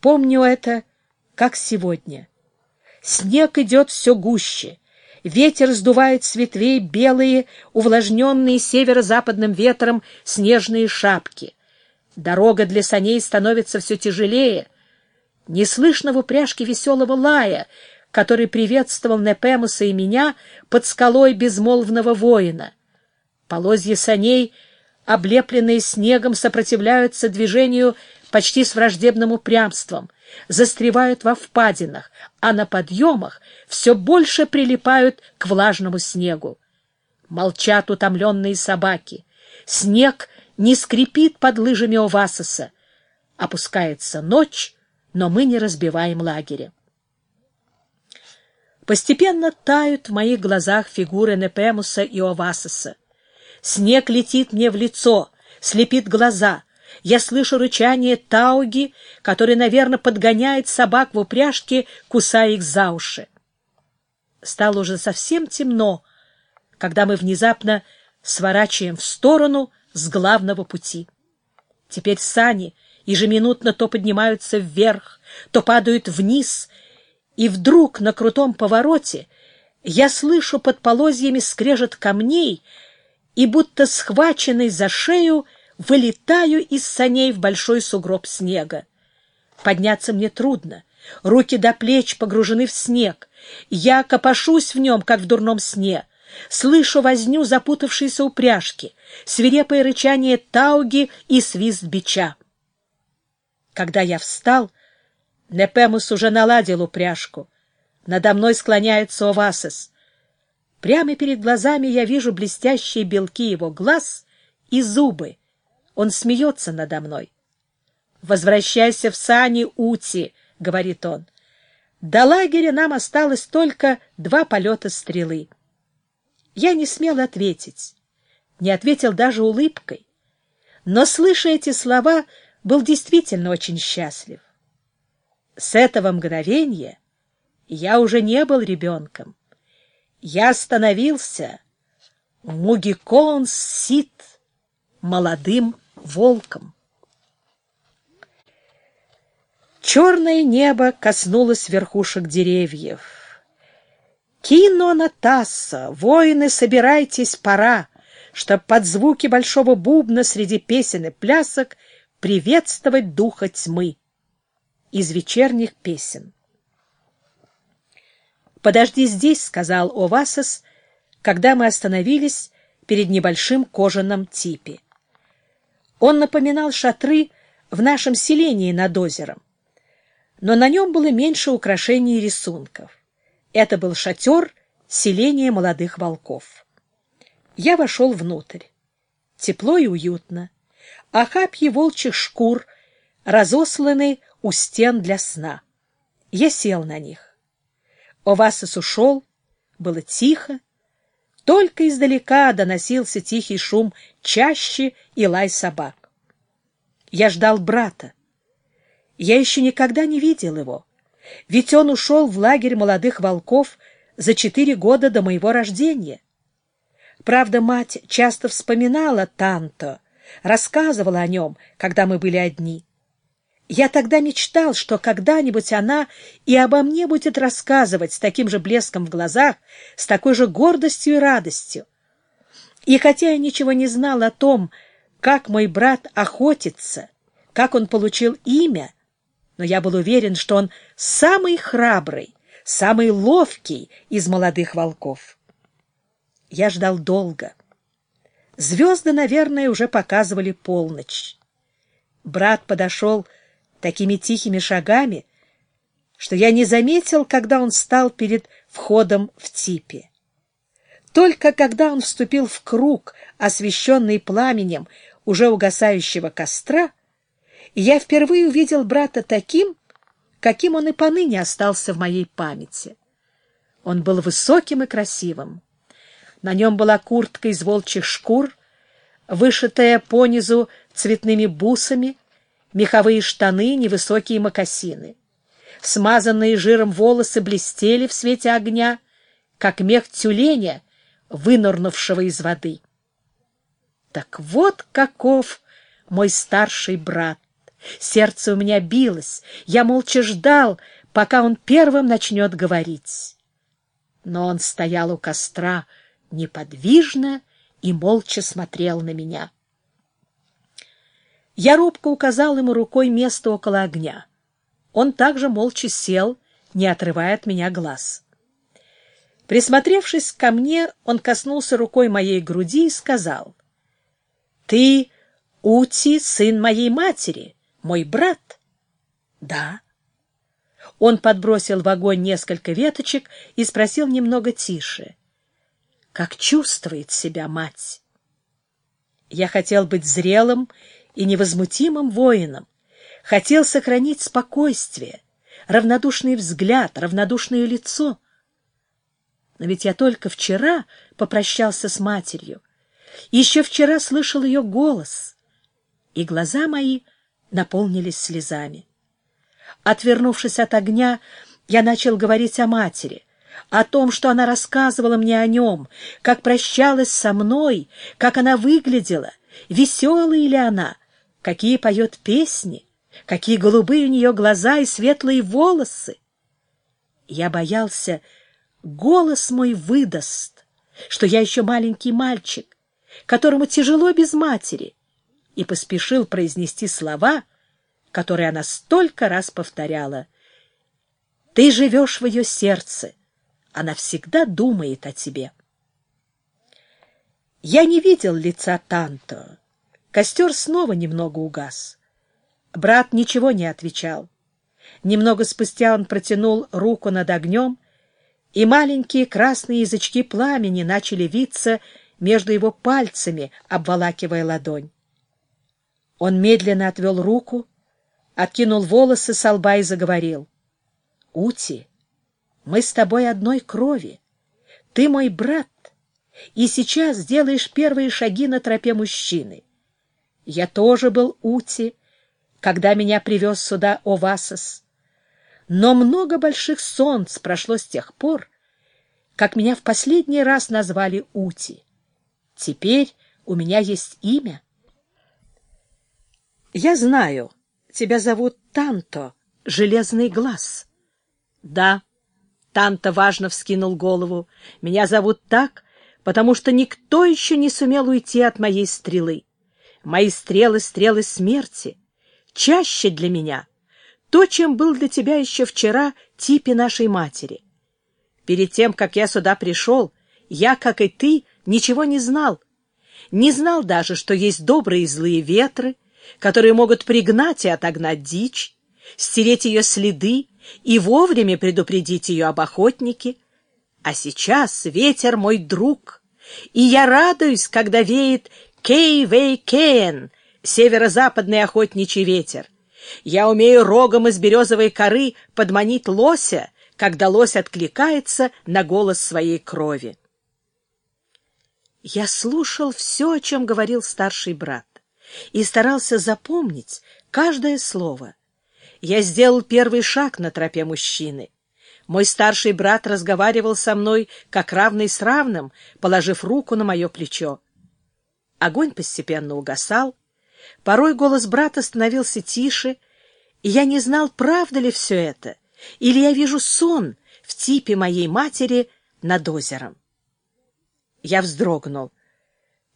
Помню это, как сегодня. Снег идет все гуще. Ветер сдувает с ветвей белые, увлажненные северо-западным ветром снежные шапки. Дорога для саней становится все тяжелее. Не слышно в упряжке веселого лая, который приветствовал Непемуса и меня под скалой безмолвного воина. Полозья саней, облепленные снегом, сопротивляются движению почти с враждебным упрямством, застревают во впадинах, а на подъемах все больше прилипают к влажному снегу. Молчат утомленные собаки. Снег не скрипит под лыжами Овасоса. Опускается ночь, но мы не разбиваем лагеря. Постепенно тают в моих глазах фигуры Непемуса и Овасоса. Снег летит мне в лицо, слепит глаза. Я слышу рычание Тауги, который, наверное, подгоняет собак в упряжке, кусая их за уши. Стало уже совсем темно, когда мы внезапно сворачиваем в сторону с главного пути. Теперь сани ежеминутно то поднимаются вверх, то падают вниз, и вдруг на крутом повороте я слышу под полозьями скрежет камней и, будто схваченный за шею, вылетаю из саней в большой сугроб снега. Подняться мне трудно. Руки до плеч погружены в снег. Я копошусь в нем, как в дурном сне. Слышу возню запутавшейся упряжки, свирепое рычание тауги и свист бича. Когда я встал, Непемус уже наладил упряжку. Надо мной склоняется Овасес. Прямо перед глазами я вижу блестящие белки его глаз и зубы. Он смеется надо мной. «Возвращайся в сани, Ути», — говорит он. «До лагеря нам осталось только два полета стрелы». Я не смел ответить, не ответил даже улыбкой, но, слыша эти слова, был действительно очень счастлив. С этого мгновения я уже не был ребенком. Я становился Мугикон Сит, молодым волком. Черное небо коснулось верхушек деревьев. «Кино Тасса, воины, собирайтесь, пора!» чтоб под звуки большого бубна среди песен и плясок приветствовать духа тьмы из вечерних песен. «Подожди здесь», — сказал Овасос, когда мы остановились перед небольшим кожаным типе. Он напоминал шатры в нашем селении над озером, но на нем было меньше украшений и рисунков. Это был шатер селения молодых волков. Я вошел внутрь. Тепло и уютно. Охапьи волчьих шкур разосланы у стен для сна. Я сел на них. Овасос ушел, было тихо, только издалека доносился тихий шум чаще и лай собак. Я ждал брата. Я еще никогда не видел его, ведь он ушел в лагерь молодых волков за четыре года до моего рождения. Правда, мать часто вспоминала Танто, рассказывала о нем, когда мы были одни. Я тогда мечтал, что когда-нибудь она и обо мне будет рассказывать с таким же блеском в глазах, с такой же гордостью и радостью. И хотя я ничего не знал о том, как мой брат охотится, как он получил имя, но я был уверен, что он самый храбрый, самый ловкий из молодых волков. Я ждал долго. Звезды, наверное, уже показывали полночь. Брат подошел такими тихими шагами, что я не заметил, когда он стал перед входом в типе. Только когда он вступил в круг, освещенный пламенем уже угасающего костра, я впервые увидел брата таким, каким он и поныне остался в моей памяти. Он был высоким и красивым. На нем была куртка из волчьих шкур, вышитая понизу цветными бусами, меховые штаны, невысокие мокасины. Смазанные жиром волосы блестели в свете огня, как мех тюленя, вынырнувшего из воды. Так вот каков мой старший брат. Сердце у меня билось, я молча ждал, пока он первым начнет говорить. Но он стоял у костра неподвижно и молча смотрел на меня. Я робко указал ему рукой место около огня. Он также молча сел, не отрывая от меня глаз. Присмотревшись ко мне, он коснулся рукой моей груди и сказал, «Ты Ути, сын моей матери, мой брат?» «Да». Он подбросил в огонь несколько веточек и спросил немного тише, «Как чувствует себя мать?» Я хотел быть зрелым и невозмутимым воином, хотел сохранить спокойствие, равнодушный взгляд, равнодушное лицо. Но ведь я только вчера попрощался с матерью, еще вчера слышал ее голос, и глаза мои наполнились слезами. Отвернувшись от огня, я начал говорить о матери, о том, что она рассказывала мне о нем, как прощалась со мной, как она выглядела, веселая ли она, какие поет песни, какие голубые у нее глаза и светлые волосы. Я боялся, голос мой выдаст, что я еще маленький мальчик, которому тяжело без матери, и поспешил произнести слова, которые она столько раз повторяла. «Ты живешь в ее сердце, она всегда думает о тебе». Я не видел лица Танто. Костер снова немного угас. Брат ничего не отвечал. Немного спустя он протянул руку над огнем, и маленькие красные язычки пламени начали виться между его пальцами, обволакивая ладонь. Он медленно отвел руку, откинул волосы со лба и заговорил. — Ути, мы с тобой одной крови. Ты мой брат, и сейчас делаешь первые шаги на тропе мужчины. Я тоже был Ути, когда меня привез сюда Овасос. Но много больших солнц прошло с тех пор, как меня в последний раз назвали Ути. Теперь у меня есть имя. Я знаю, тебя зовут Танто, Железный Глаз. Да, Танто важно вскинул голову. Меня зовут так, потому что никто еще не сумел уйти от моей стрелы. Мои стрелы — стрелы смерти. Чаще для меня то, чем был для тебя еще вчера типе нашей матери. Перед тем, как я сюда пришел, я, как и ты, ничего не знал. Не знал даже, что есть добрые и злые ветры, которые могут пригнать и отогнать дичь, стереть ее следы и вовремя предупредить ее об охотнике. А сейчас ветер мой друг, и я радуюсь, когда веет Кей-Вей-Кен, северо-западный охотничий ветер. Я умею рогом из березовой коры подманить лося, когда лось откликается на голос своей крови. Я слушал все, о чем говорил старший брат, и старался запомнить каждое слово. Я сделал первый шаг на тропе мужчины. Мой старший брат разговаривал со мной, как равный с равным, положив руку на мое плечо. Огонь постепенно угасал, порой голос брата становился тише, и я не знал, правда ли все это, или я вижу сон в типе моей матери над озером. Я вздрогнул.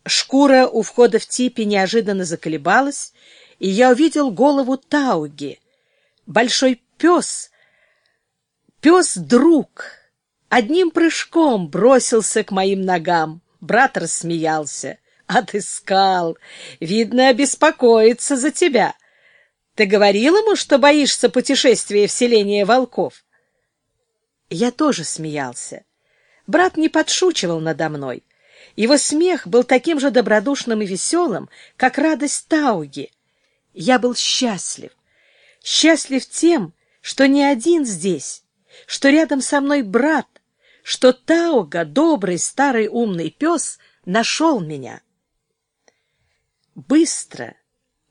Шкура у входа в типе неожиданно заколебалась, и я увидел голову Тауги. Большой пес, пес-друг, одним прыжком бросился к моим ногам. Брат рассмеялся. Отыскал. Видно, обеспокоится за тебя. Ты говорил ему, что боишься путешествия в селение волков? Я тоже смеялся. Брат не подшучивал надо мной. Его смех был таким же добродушным и веселым, как радость Тауги. Я был счастлив. Счастлив тем, что не один здесь, что рядом со мной брат, что Тауга, добрый старый умный пес, нашел меня. Быстро,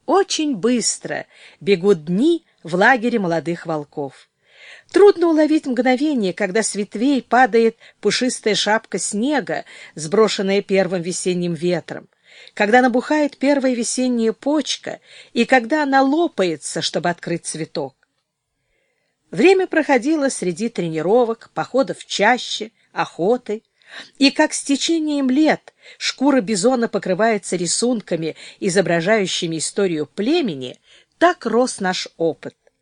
очень быстро бегут дни в лагере молодых волков. Трудно уловить мгновение, когда с ветвей падает пушистая шапка снега, сброшенная первым весенним ветром. когда набухает первая весенняя почка и когда она лопается, чтобы открыть цветок. Время проходило среди тренировок, походов чаще, охоты, и как с течением лет шкура бизона покрывается рисунками, изображающими историю племени, так рос наш опыт.